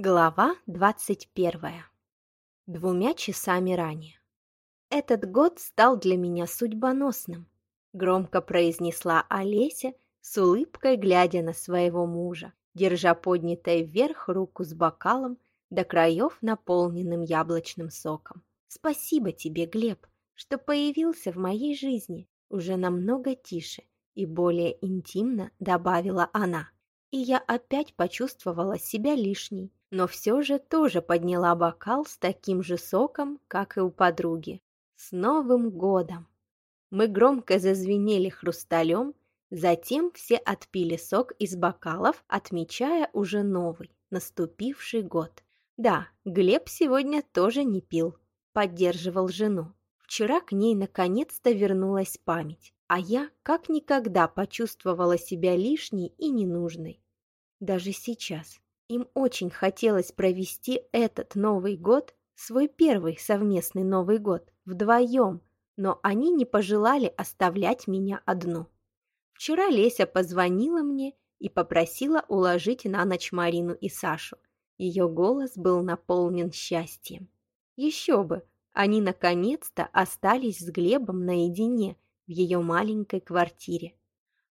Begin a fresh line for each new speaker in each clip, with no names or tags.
Глава двадцать первая. Двумя часами ранее. «Этот год стал для меня судьбоносным», — громко произнесла Олеся, с улыбкой глядя на своего мужа, держа поднятой вверх руку с бокалом до краев, наполненным яблочным соком. «Спасибо тебе, Глеб, что появился в моей жизни уже намного тише и более интимно», — добавила она. И я опять почувствовала себя лишней но все же тоже подняла бокал с таким же соком, как и у подруги. С Новым годом! Мы громко зазвенели хрусталем, затем все отпили сок из бокалов, отмечая уже новый, наступивший год. Да, Глеб сегодня тоже не пил, поддерживал жену. Вчера к ней наконец-то вернулась память, а я как никогда почувствовала себя лишней и ненужной. Даже сейчас, им очень хотелось провести этот Новый год, свой первый совместный Новый год, вдвоем, но они не пожелали оставлять меня одну. Вчера Леся позвонила мне и попросила уложить на ночь Марину и Сашу. Ее голос был наполнен счастьем. Еще бы, они наконец-то остались с Глебом наедине в ее маленькой квартире.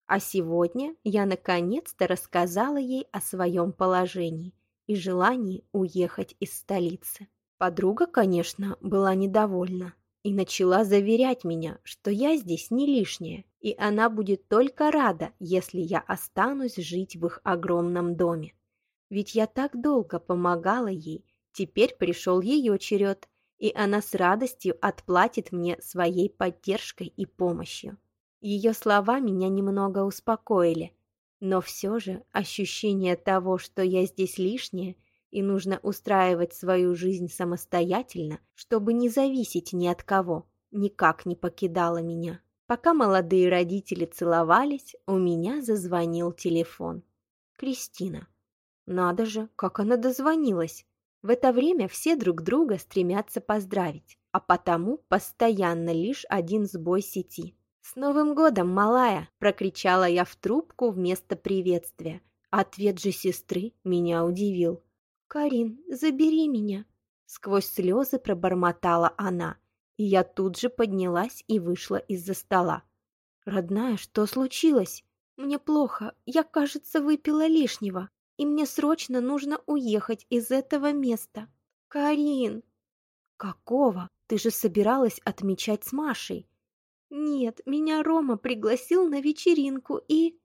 А сегодня я наконец-то рассказала ей о своем положении и желании уехать из столицы. Подруга, конечно, была недовольна и начала заверять меня, что я здесь не лишняя, и она будет только рада, если я останусь жить в их огромном доме. Ведь я так долго помогала ей, теперь пришел ее черед, и она с радостью отплатит мне своей поддержкой и помощью. Ее слова меня немного успокоили, но все же ощущение того, что я здесь лишняя и нужно устраивать свою жизнь самостоятельно, чтобы не зависеть ни от кого, никак не покидало меня. Пока молодые родители целовались, у меня зазвонил телефон. Кристина. Надо же, как она дозвонилась. В это время все друг друга стремятся поздравить, а потому постоянно лишь один сбой сети. «С Новым годом, малая!» – прокричала я в трубку вместо приветствия. Ответ же сестры меня удивил. «Карин, забери меня!» Сквозь слезы пробормотала она, и я тут же поднялась и вышла из-за стола. «Родная, что случилось? Мне плохо, я, кажется, выпила лишнего, и мне срочно нужно уехать из этого места. Карин!» «Какого? Ты же собиралась отмечать с Машей!» «Нет, меня Рома пригласил на вечеринку и...»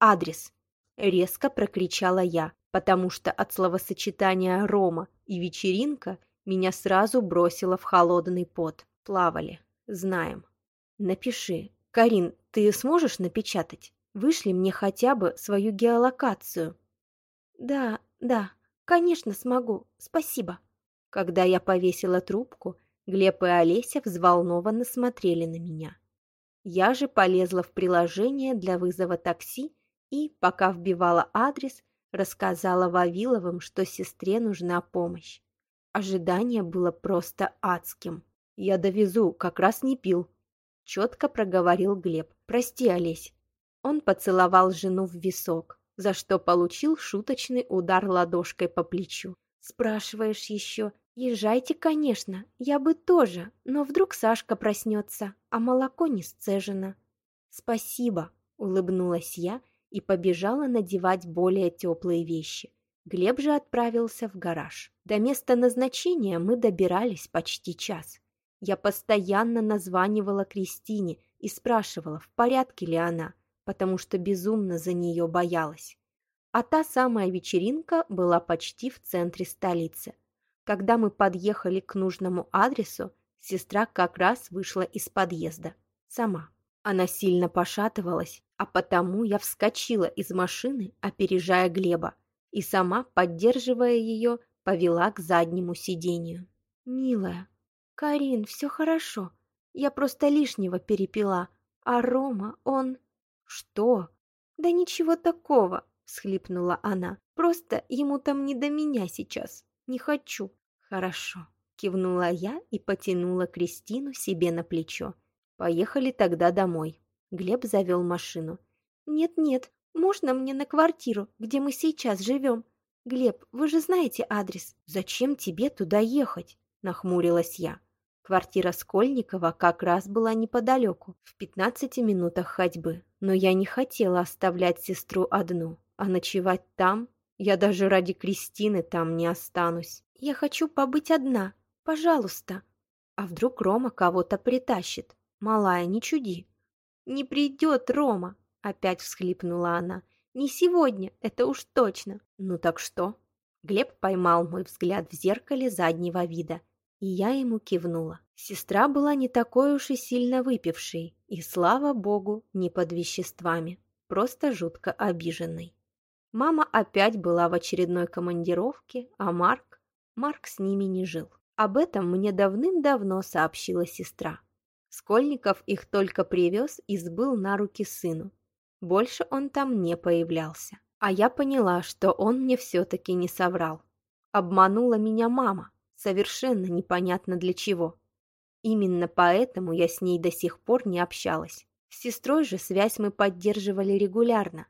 «Адрес!» — резко прокричала я, потому что от словосочетания «Рома» и «вечеринка» меня сразу бросило в холодный пот. Плавали. Знаем. «Напиши. Карин, ты сможешь напечатать? Вышли мне хотя бы свою геолокацию». «Да, да, конечно смогу. Спасибо». Когда я повесила трубку, Глеб и Олеся взволнованно смотрели на меня. Я же полезла в приложение для вызова такси и, пока вбивала адрес, рассказала Вавиловым, что сестре нужна помощь. Ожидание было просто адским. «Я довезу, как раз не пил», — четко проговорил Глеб. «Прости, Олесь». Он поцеловал жену в висок, за что получил шуточный удар ладошкой по плечу. «Спрашиваешь еще, «Езжайте, конечно, я бы тоже, но вдруг Сашка проснется, а молоко не сцежено». «Спасибо», — улыбнулась я и побежала надевать более теплые вещи. Глеб же отправился в гараж. До места назначения мы добирались почти час. Я постоянно названивала Кристине и спрашивала, в порядке ли она, потому что безумно за нее боялась. А та самая вечеринка была почти в центре столицы. Когда мы подъехали к нужному адресу, сестра как раз вышла из подъезда. Сама. Она сильно пошатывалась, а потому я вскочила из машины, опережая Глеба, и сама, поддерживая ее, повела к заднему сидению. «Милая, Карин, все хорошо. Я просто лишнего перепила. А Рома, он...» «Что?» «Да ничего такого», — всхлипнула она. «Просто ему там не до меня сейчас. Не хочу. «Хорошо», — кивнула я и потянула Кристину себе на плечо. «Поехали тогда домой». Глеб завел машину. «Нет-нет, можно мне на квартиру, где мы сейчас живем? Глеб, вы же знаете адрес. Зачем тебе туда ехать? Нахмурилась я. Квартира Скольникова как раз была неподалеку, в 15 минутах ходьбы. Но я не хотела оставлять сестру одну, а ночевать там я даже ради Кристины там не останусь. Я хочу побыть одна. Пожалуйста. А вдруг Рома кого-то притащит? Малая, не чуди. Не придет Рома, опять всхлипнула она. Не сегодня, это уж точно. Ну так что? Глеб поймал мой взгляд в зеркале заднего вида, и я ему кивнула. Сестра была не такой уж и сильно выпившей, и, слава богу, не под веществами, просто жутко обиженной. Мама опять была в очередной командировке, а Марк... Марк с ними не жил. Об этом мне давным-давно сообщила сестра. Скольников их только привез и сбыл на руки сыну. Больше он там не появлялся. А я поняла, что он мне все-таки не соврал. Обманула меня мама, совершенно непонятно для чего. Именно поэтому я с ней до сих пор не общалась. С сестрой же связь мы поддерживали регулярно.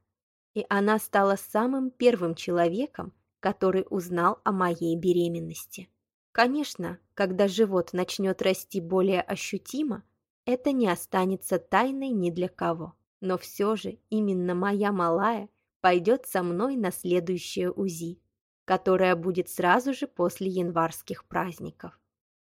И она стала самым первым человеком, который узнал о моей беременности. Конечно, когда живот начнет расти более ощутимо, это не останется тайной ни для кого. Но все же именно моя малая пойдет со мной на следующее УЗИ, которое будет сразу же после январских праздников.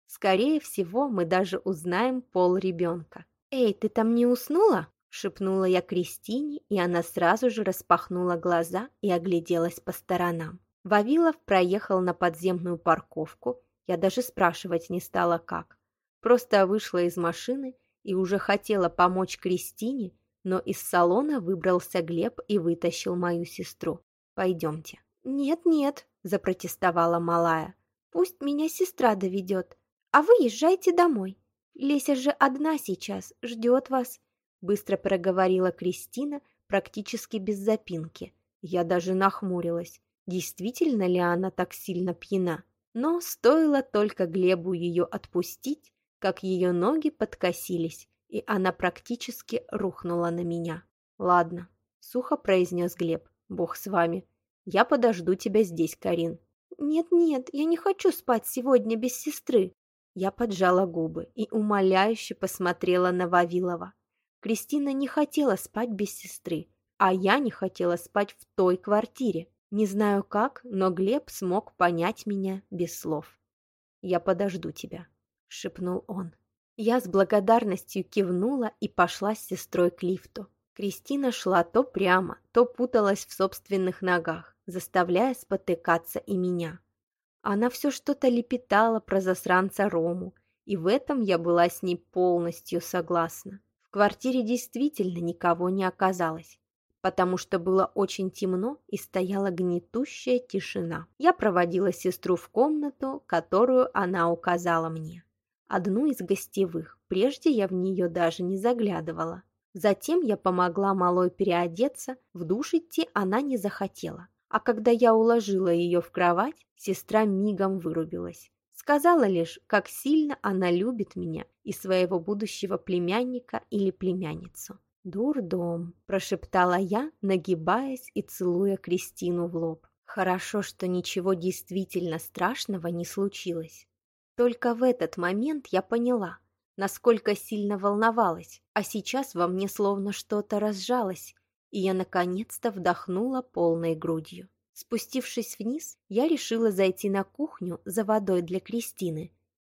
Скорее всего, мы даже узнаем пол ребенка. «Эй, ты там не уснула?» – шепнула я Кристине, и она сразу же распахнула глаза и огляделась по сторонам. Вавилов проехал на подземную парковку, я даже спрашивать не стала как. Просто вышла из машины и уже хотела помочь Кристине, но из салона выбрался Глеб и вытащил мою сестру. «Пойдемте». «Нет-нет», – запротестовала малая. «Пусть меня сестра доведет а вы езжайте домой. Леся же одна сейчас, ждет вас», — быстро проговорила Кристина, практически без запинки. Я даже нахмурилась. Действительно ли она так сильно пьяна? Но стоило только Глебу ее отпустить, как ее ноги подкосились, и она практически рухнула на меня. «Ладно», — сухо произнес Глеб, — «бог с вами. Я подожду тебя здесь, Карин». «Нет-нет, я не хочу спать сегодня без сестры», я поджала губы и умоляюще посмотрела на Вавилова. Кристина не хотела спать без сестры, а я не хотела спать в той квартире. Не знаю как, но Глеб смог понять меня без слов. «Я подожду тебя», — шепнул он. Я с благодарностью кивнула и пошла с сестрой к лифту. Кристина шла то прямо, то путалась в собственных ногах, заставляя спотыкаться и меня. Она все что-то лепетала про засранца Рому, и в этом я была с ней полностью согласна. В квартире действительно никого не оказалось, потому что было очень темно и стояла гнетущая тишина. Я проводила сестру в комнату, которую она указала мне. Одну из гостевых, прежде я в нее даже не заглядывала. Затем я помогла малой переодеться, в душ идти она не захотела. А когда я уложила ее в кровать, сестра мигом вырубилась. Сказала лишь, как сильно она любит меня и своего будущего племянника или племянницу. «Дурдом», – прошептала я, нагибаясь и целуя Кристину в лоб. Хорошо, что ничего действительно страшного не случилось. Только в этот момент я поняла, насколько сильно волновалась, а сейчас во мне словно что-то разжалось, и я наконец-то вдохнула полной грудью. Спустившись вниз, я решила зайти на кухню за водой для Кристины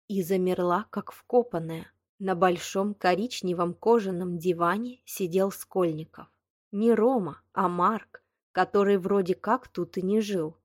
и замерла, как вкопанная. На большом коричневом кожаном диване сидел Скольников. Не Рома, а Марк, который вроде как тут и не жил.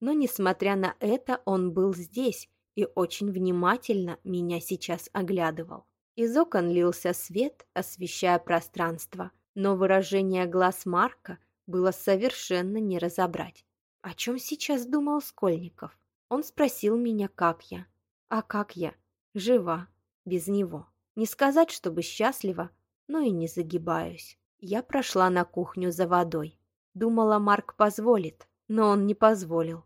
Но, несмотря на это, он был здесь и очень внимательно меня сейчас оглядывал. Из окон лился свет, освещая пространство – но выражение глаз Марка было совершенно не разобрать. О чем сейчас думал Скольников? Он спросил меня, как я. А как я? Жива, без него. Не сказать, чтобы счастлива, но и не загибаюсь. Я прошла на кухню за водой. Думала, Марк позволит, но он не позволил.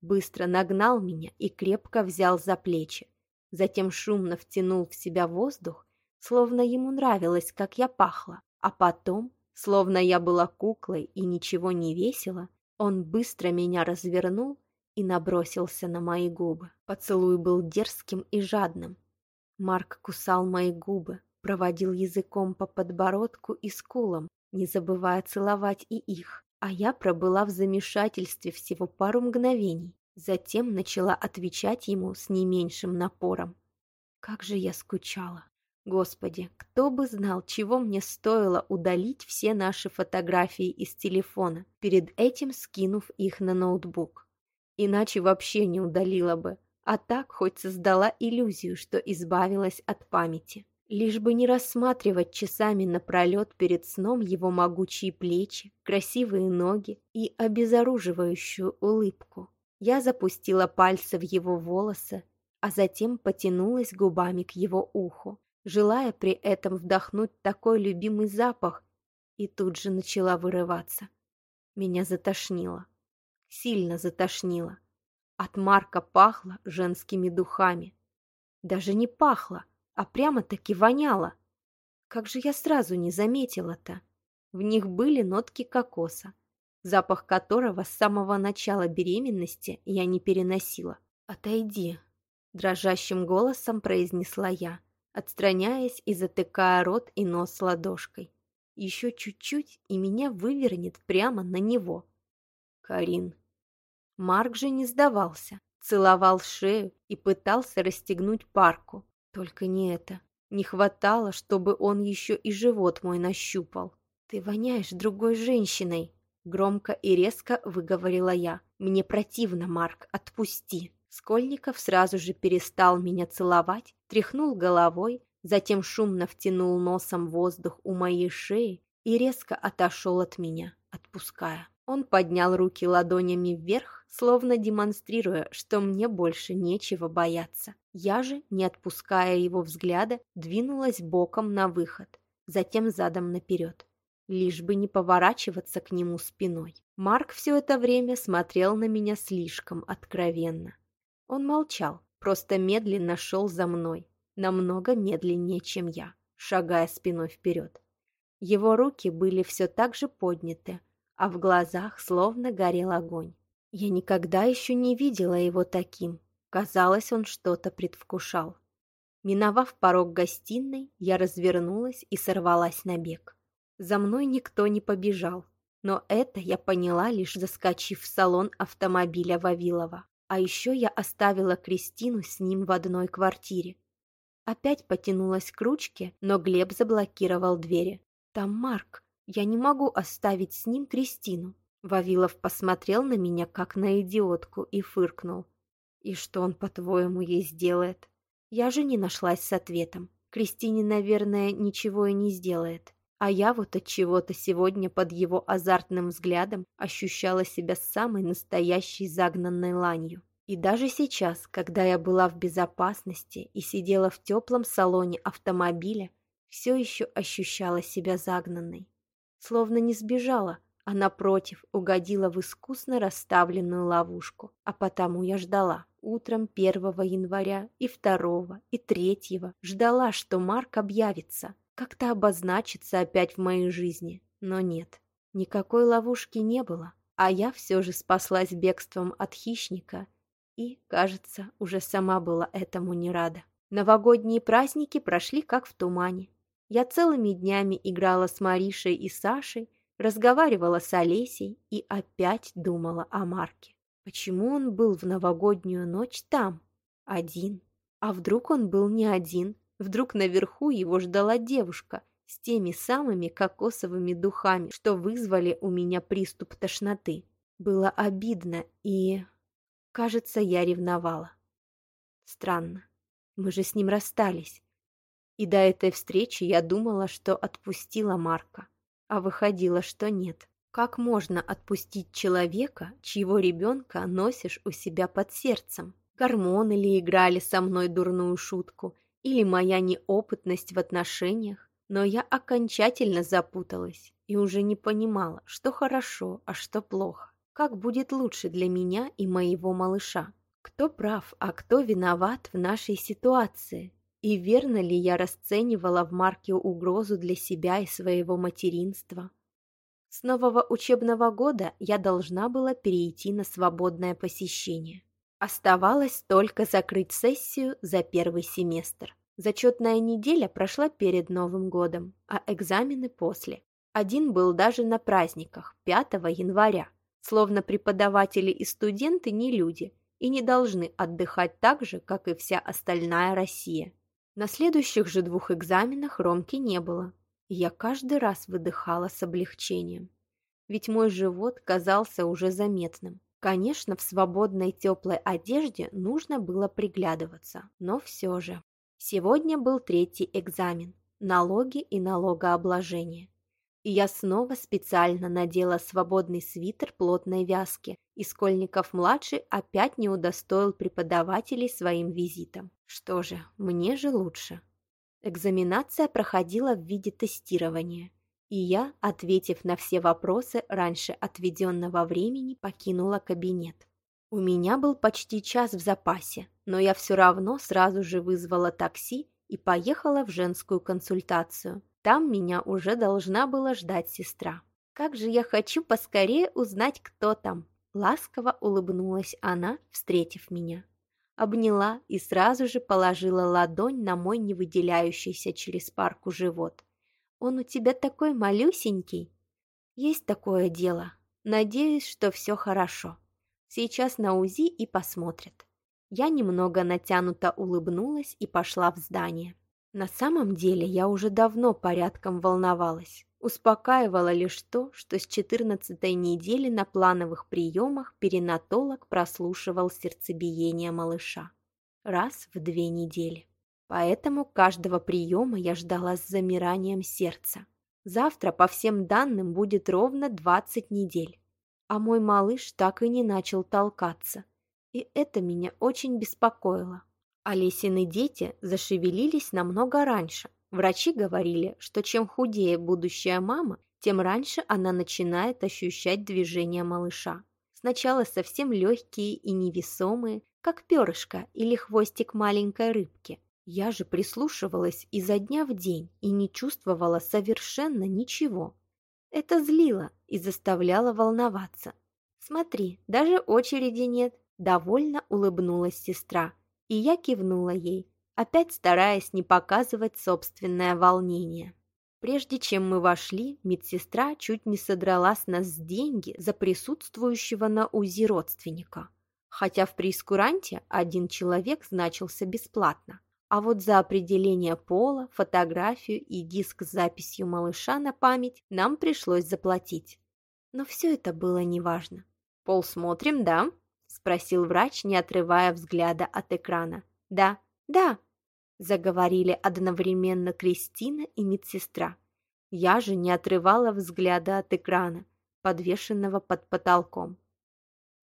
Быстро нагнал меня и крепко взял за плечи. Затем шумно втянул в себя воздух, словно ему нравилось, как я пахла. А потом, словно я была куклой и ничего не весила, Он быстро меня развернул и набросился на мои губы. Поцелуй был дерзким и жадным. Марк кусал мои губы, проводил языком по подбородку и скулам, не забывая целовать и их. А я пробыла в замешательстве всего пару мгновений. Затем начала отвечать ему с не меньшим напором. Как же я скучала. Господи, кто бы знал, чего мне стоило удалить все наши фотографии из телефона, перед этим скинув их на ноутбук. Иначе вообще не удалила бы, а так хоть создала иллюзию, что избавилась от памяти. Лишь бы не рассматривать часами напролет перед сном его могучие плечи, красивые ноги и обезоруживающую улыбку. Я запустила пальцы в его волосы, а затем потянулась губами к его уху, желая при этом вдохнуть такой любимый запах, и тут же начала вырываться. Меня затошнило. Сильно затошнило. От Марка пахло женскими духами. Даже не пахло, а прямо-таки воняло. Как же я сразу не заметила-то? В них были нотки кокоса, запах которого с самого начала беременности я не переносила. «Отойди», – дрожащим голосом произнесла я, отстраняясь и затыкая рот и нос ладошкой. Еще чуть-чуть, и меня вывернет прямо на него. Карин. Марк же не сдавался, целовал шею и пытался расстегнуть парку, только не это. Не хватало, чтобы он еще и живот мой нащупал. «Ты воняешь другой женщиной!» Громко и резко выговорила я. «Мне противно, Марк, отпусти!» Скольников сразу же перестал меня целовать, тряхнул головой, затем шумно втянул носом воздух у моей шеи и резко отошел от меня, отпуская. Он поднял руки ладонями вверх, словно демонстрируя, что мне больше нечего бояться. Я же, не отпуская его взгляда, двинулась боком на выход, затем задом наперед, лишь бы не поворачиваться к нему спиной. Марк все это время смотрел на меня слишком откровенно. Он молчал, просто медленно шел за мной, намного медленнее, чем я, шагая спиной вперед. Его руки были все так же подняты, а в глазах словно горел огонь. Я никогда еще не видела его таким. Казалось, он что-то предвкушал. Миновав порог гостиной, я развернулась и сорвалась на бег. За мной никто не побежал, но это я поняла, лишь заскочив в салон автомобиля Вавилова. А еще я оставила Кристину с ним в одной квартире. Опять потянулась к ручке, но Глеб заблокировал двери. «Там Марк», я не могу оставить с ним Кристину. Вавилов посмотрел на меня, как на идиотку, и фыркнул. И что он, по-твоему, ей сделает? Я же не нашлась с ответом. Кристине, наверное, ничего и не сделает. А я вот от чего-то сегодня под его азартным взглядом ощущала себя самой настоящей загнанной ланью. И даже сейчас, когда я была в безопасности и сидела в теплом салоне автомобиля, все еще ощущала себя загнанной словно не сбежала, а напротив угодила в искусно расставленную ловушку. А потому я ждала. Утром 1 января и 2 и 3 ждала, что Марк объявится, как-то обозначится опять в моей жизни. Но нет, никакой ловушки не было, а я все же спаслась бегством от хищника и, кажется, уже сама была этому не рада. Новогодние праздники прошли как в тумане. Я целыми днями играла с Маришей и Сашей, разговаривала с Олесей и опять думала о Марке. Почему он был в новогоднюю ночь там, один? А вдруг он был не один? Вдруг наверху его ждала девушка с теми самыми кокосовыми духами, что вызвали у меня приступ тошноты. Было обидно и... Кажется, я ревновала. Странно. Мы же с ним расстались. И до этой встречи я думала, что отпустила Марка, а выходило, что нет. Как можно отпустить человека, чьего ребенка носишь у себя под сердцем? Гормоны ли играли со мной дурную шутку, или моя неопытность в отношениях? Но я окончательно запуталась и уже не понимала, что хорошо, а что плохо. Как будет лучше для меня и моего малыша? Кто прав, а кто виноват в нашей ситуации? И верно ли я расценивала в Марке угрозу для себя и своего материнства? С нового учебного года я должна была перейти на свободное посещение. Оставалось только закрыть сессию за первый семестр. Зачетная неделя прошла перед Новым годом, а экзамены после. Один был даже на праздниках, 5 января. Словно преподаватели и студенты не люди и не должны отдыхать так же, как и вся остальная Россия. На следующих же двух экзаменах Ромки не было. Я каждый раз выдыхала с облегчением. Ведь мой живот казался уже заметным. Конечно, в свободной теплой одежде нужно было приглядываться, но все же. Сегодня был третий экзамен – налоги и налогообложение. И я снова специально надела свободный свитер плотной вязки, и Скольников-младший опять не удостоил преподавателей своим визитом. Что же, мне же лучше. Экзаменация проходила в виде тестирования, и я, ответив на все вопросы раньше отведенного времени, покинула кабинет. У меня был почти час в запасе, но я все равно сразу же вызвала такси и поехала в женскую консультацию. Там меня уже должна была ждать сестра. «Как же я хочу поскорее узнать, кто там!» Ласково улыбнулась она, встретив меня. Обняла и сразу же положила ладонь на мой невыделяющийся через парку живот. «Он у тебя такой малюсенький!» «Есть такое дело. Надеюсь, что все хорошо». Сейчас на УЗИ и посмотрят. Я немного натянуто улыбнулась и пошла в здание. На самом деле я уже давно порядком волновалась. Успокаивало лишь то, что с 14 недели на плановых приемах перинатолог прослушивал сердцебиение малыша. Раз в две недели. Поэтому каждого приема я ждала с замиранием сердца. Завтра, по всем данным, будет ровно 20 недель а мой малыш так и не начал толкаться. И это меня очень беспокоило. Олесины дети зашевелились намного раньше. Врачи говорили, что чем худее будущая мама, тем раньше она начинает ощущать движение малыша. Сначала совсем легкие и невесомые, как перышко или хвостик маленькой рыбки. Я же прислушивалась изо дня в день и не чувствовала совершенно ничего. Это злило и заставляло волноваться. «Смотри, даже очереди нет», – довольно улыбнулась сестра, и я кивнула ей, опять стараясь не показывать собственное волнение. Прежде чем мы вошли, медсестра чуть не содрала с нас деньги за присутствующего на УЗИ родственника. Хотя в прескуранте один человек значился бесплатно. А вот за определение пола, фотографию и диск с записью малыша на память нам пришлось заплатить. Но все это было неважно. «Пол смотрим, да?» – спросил врач, не отрывая взгляда от экрана. «Да, да», – заговорили одновременно Кристина и медсестра. Я же не отрывала взгляда от экрана, подвешенного под потолком.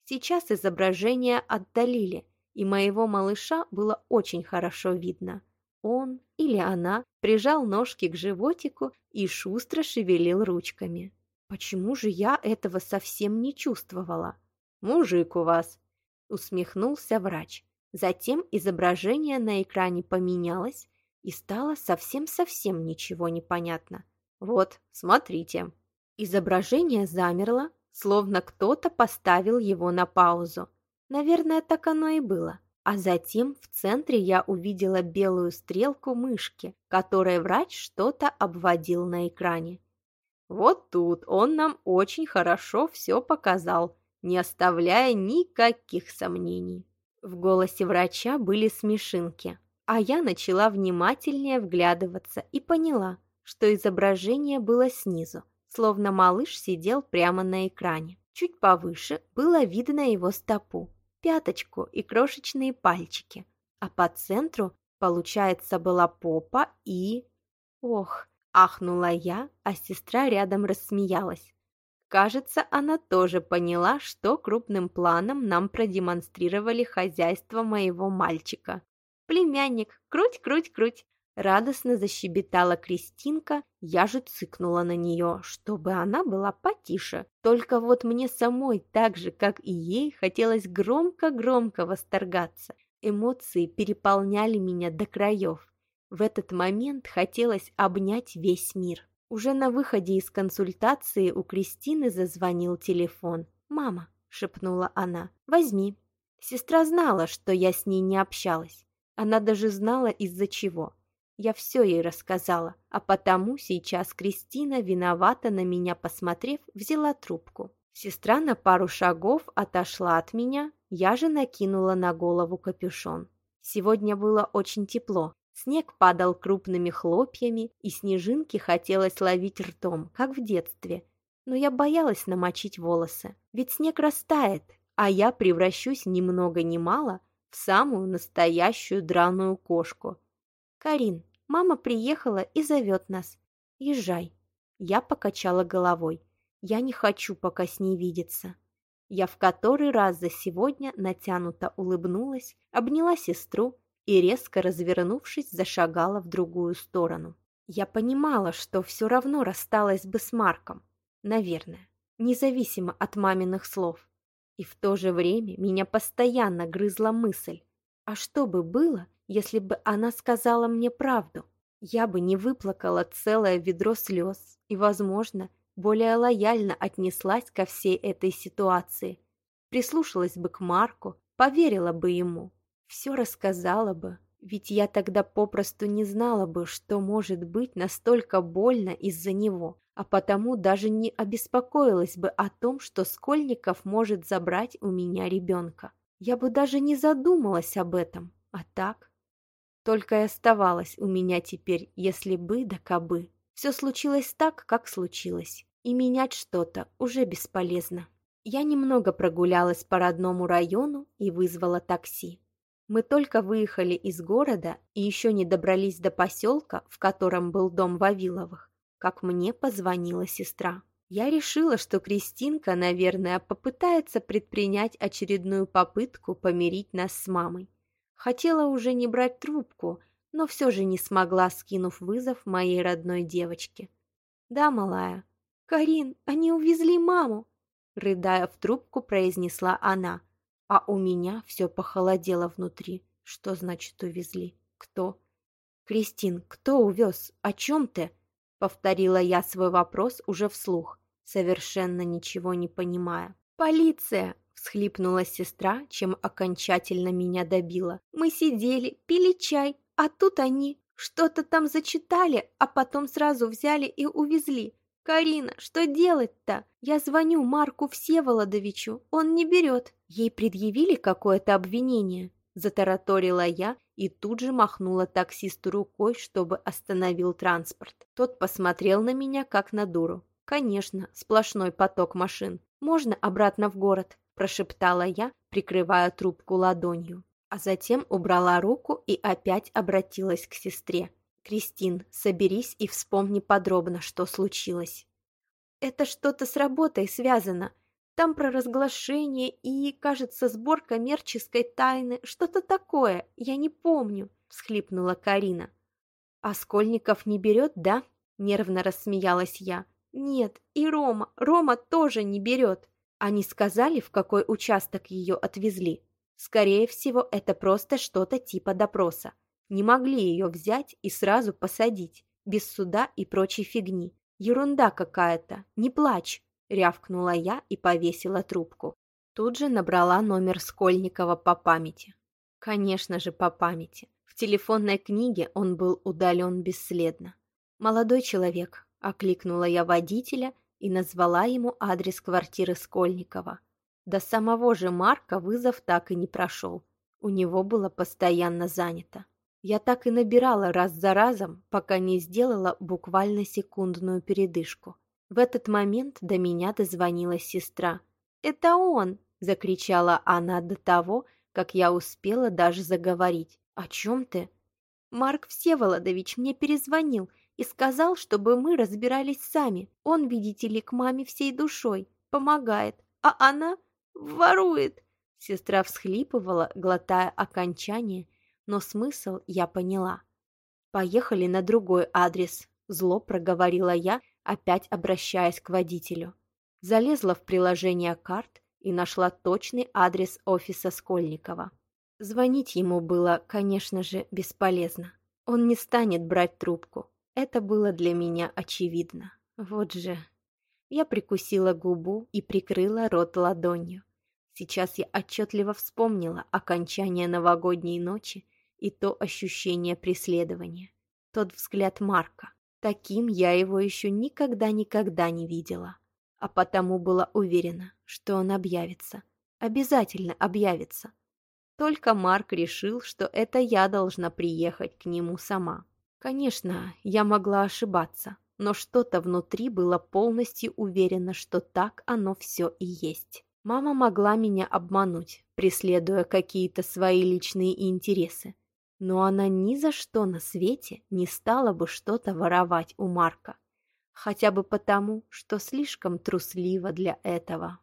Сейчас изображение отдалили – и моего малыша было очень хорошо видно. Он или она прижал ножки к животику и шустро шевелил ручками. Почему же я этого совсем не чувствовала? «Мужик у вас!» – усмехнулся врач. Затем изображение на экране поменялось, и стало совсем-совсем ничего не понятно. «Вот, смотрите». Изображение замерло, словно кто-то поставил его на паузу. Наверное, так оно и было. А затем в центре я увидела белую стрелку мышки, которой врач что-то обводил на экране. Вот тут он нам очень хорошо все показал, не оставляя никаких сомнений. В голосе врача были смешинки, а я начала внимательнее вглядываться и поняла, что изображение было снизу, словно малыш сидел прямо на экране. Чуть повыше было видно его стопу, пяточку и крошечные пальчики, а по центру, получается, была попа и... Ох, ахнула я, а сестра рядом рассмеялась. Кажется, она тоже поняла, что крупным планом нам продемонстрировали хозяйство моего мальчика. «Племянник, круть, круть, круть!» Радостно защебетала Кристинка, я же цыкнула на нее, чтобы она была потише. Только вот мне самой, так же, как и ей, хотелось громко-громко восторгаться. Эмоции переполняли меня до краев. В этот момент хотелось обнять весь мир. Уже на выходе из консультации у Кристины зазвонил телефон. «Мама», — шепнула она, — «возьми». Сестра знала, что я с ней не общалась. Она даже знала, из-за чего. Я все ей рассказала, а потому сейчас Кристина, виновата на меня посмотрев, взяла трубку. Сестра на пару шагов отошла от меня, я же накинула на голову капюшон. Сегодня было очень тепло. Снег падал крупными хлопьями, и снежинки хотелось ловить ртом, как в детстве. Но я боялась намочить волосы, ведь снег растает, а я превращусь ни много ни мало в самую настоящую драную кошку. «Карин, мама приехала и зовет нас. Езжай». Я покачала головой. Я не хочу пока с ней видеться. Я в который раз за сегодня натянуто улыбнулась, обняла сестру и, резко развернувшись, зашагала в другую сторону. Я понимала, что все равно рассталась бы с Марком. Наверное, независимо от маминых слов. И в то же время меня постоянно грызла мысль, а что бы было, если бы она сказала мне правду? Я бы не выплакала целое ведро слез и, возможно, более лояльно отнеслась ко всей этой ситуации. Прислушалась бы к Марку, поверила бы ему, все рассказала бы, ведь я тогда попросту не знала бы, что может быть настолько больно из-за него, а потому даже не обеспокоилась бы о том, что Скольников может забрать у меня ребенка. Я бы даже не задумалась об этом, а так... Только и оставалось у меня теперь, если бы да кабы. Все случилось так, как случилось, и менять что-то уже бесполезно. Я немного прогулялась по родному району и вызвала такси. Мы только выехали из города и еще не добрались до поселка, в котором был дом Вавиловых, как мне позвонила сестра. Я решила, что Кристинка, наверное, попытается предпринять очередную попытку помирить нас с мамой. Хотела уже не брать трубку, но все же не смогла, скинув вызов моей родной девочке. «Да, малая». «Карин, они увезли маму!» Рыдая в трубку, произнесла она. А у меня все похолодело внутри. Что значит увезли? Кто? «Кристин, кто увез? О чем ты?» Повторила я свой вопрос уже вслух, совершенно ничего не понимая. «Полиция!» – всхлипнула сестра, чем окончательно меня добила. «Мы сидели, пили чай, а тут они что-то там зачитали, а потом сразу взяли и увезли. Карина, что делать-то? Я звоню Марку Всеволодовичу, он не берет. Ей предъявили какое-то обвинение?» Затараторила я и тут же махнула таксисту рукой, чтобы остановил транспорт. Тот посмотрел на меня, как на дуру. «Конечно, сплошной поток машин. Можно обратно в город?» – прошептала я, прикрывая трубку ладонью а затем убрала руку и опять обратилась к сестре. «Кристин, соберись и вспомни подробно, что случилось». «Это что-то с работой связано. Там про разглашение и, кажется, сбор коммерческой тайны. Что-то такое, я не помню», – всхлипнула Карина. «А Скольников не берет, да?» – нервно рассмеялась я. «Нет, и Рома. Рома тоже не берет. Они сказали, в какой участок ее отвезли?» Скорее всего, это просто что-то типа допроса. Не могли ее взять и сразу посадить, без суда и прочей фигни. Ерунда какая-то, не плачь, рявкнула я и повесила трубку. Тут же набрала номер Скольникова по памяти. Конечно же, по памяти. В телефонной книге он был удален бесследно. «Молодой человек», – окликнула я водителя и назвала ему адрес квартиры Скольникова. До самого же Марка вызов так и не прошел. У него было постоянно занято. Я так и набирала раз за разом, пока не сделала буквально секундную передышку. В этот момент до меня дозвонилась сестра. «Это он!» – закричала она до того, как я успела даже заговорить. «О чем ты?» «Марк Всеволодович мне перезвонил и сказал, чтобы мы разбирались сами. Он, видите ли, к маме всей душой, помогает, а она Ворует!» Сестра всхлипывала, глотая окончание, но смысл я поняла. «Поехали на другой адрес», – зло проговорила я, опять обращаясь к водителю. Залезла в приложение карт и нашла точный адрес офиса Скольникова. Звонить ему было, конечно же, бесполезно. Он не станет брать трубку. Это было для меня очевидно. Вот же. Я прикусила губу и прикрыла рот ладонью. Сейчас я отчетливо вспомнила окончание новогодней ночи и то ощущение преследования. Тот взгляд Марка. Таким я его еще никогда-никогда не видела. А потому была уверена, что он объявится. Обязательно объявится. Только Марк решил, что это я должна приехать к нему сама. Конечно, я могла ошибаться, но что-то внутри было полностью уверено, что так оно все и есть. Мама могла меня обмануть, преследуя какие-то свои личные интересы, но она ни за что на свете не стала бы что-то воровать у Марка, хотя бы потому, что слишком труслива для этого.